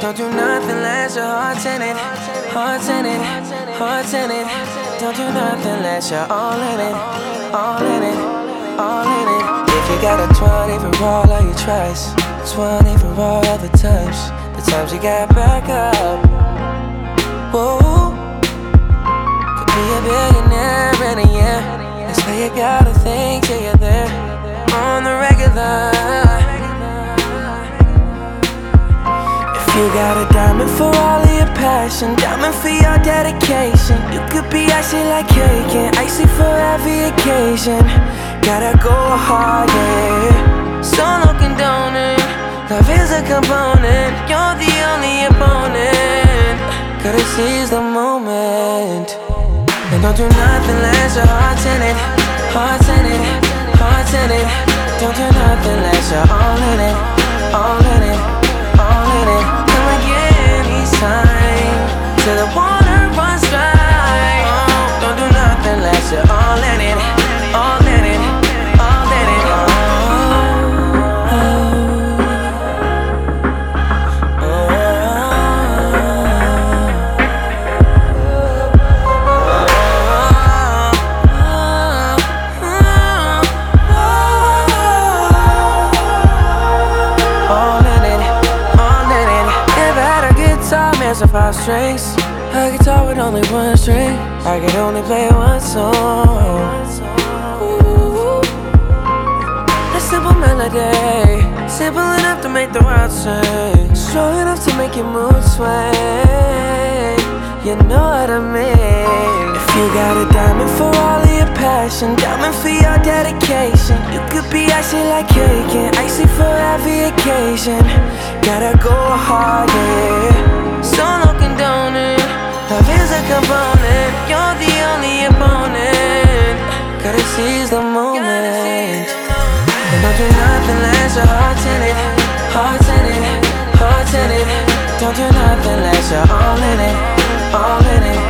Don't do nothing unless your heart's in it. Heart's in it. Heart's in it. Don't do nothing unless you're all in it. All in it. All in it. If you got a 20 for all of your tries, 20 for all of the times, the times you got back up. Whoa. Could be a billionaire in a year. That's why you gotta think till you're there. On the regular. You got a diamond for all of your passion, diamond for your dedication. You could be icy like cake and icy for every occasion. Gotta go hard, yeah. Solo condoned. Love is a component. You're the only opponent. Gotta seize the moment. And don't do nothing unless your heart's in it. Heart's in it. Heart's in it. Don't do nothing unless you're all in it. All in it. All in it. Time. The water man, so five strings. A guitar with only one string. I could only play one song. Ooh. A simple melody, simple enough to make the world sing, strong enough to make your mood sway. You know what I mean? If you got a diamond for all of your passion, diamond for your dedication, you could be icy like cake and icy for every occasion. Gotta go hard, yeah. In it. Don't do nothing unless you're all in it. All in it.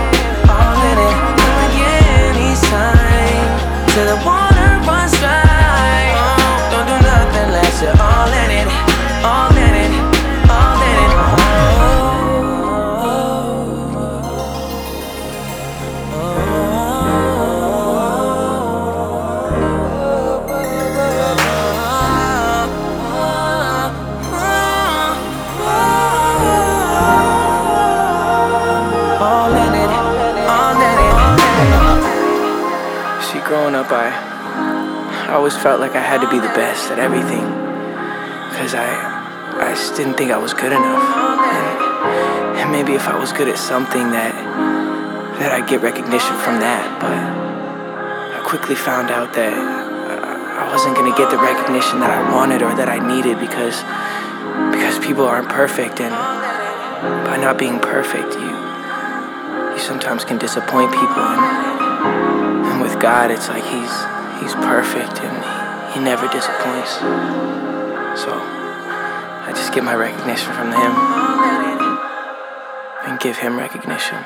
All in it. Come again each time. Till the water growing up, I, I always felt like I had to be the best at everything. Cause I, I just didn't think I was good enough. And, and maybe if I was good at something that, that I'd get recognition from that. But I quickly found out that I, I wasn't gonna get the recognition that I wanted or that I needed because, because people aren't perfect and by not being perfect, you, you sometimes can disappoint people and God it's like he's he's perfect and he, he never disappoints. So I just get my recognition from him and give him recognition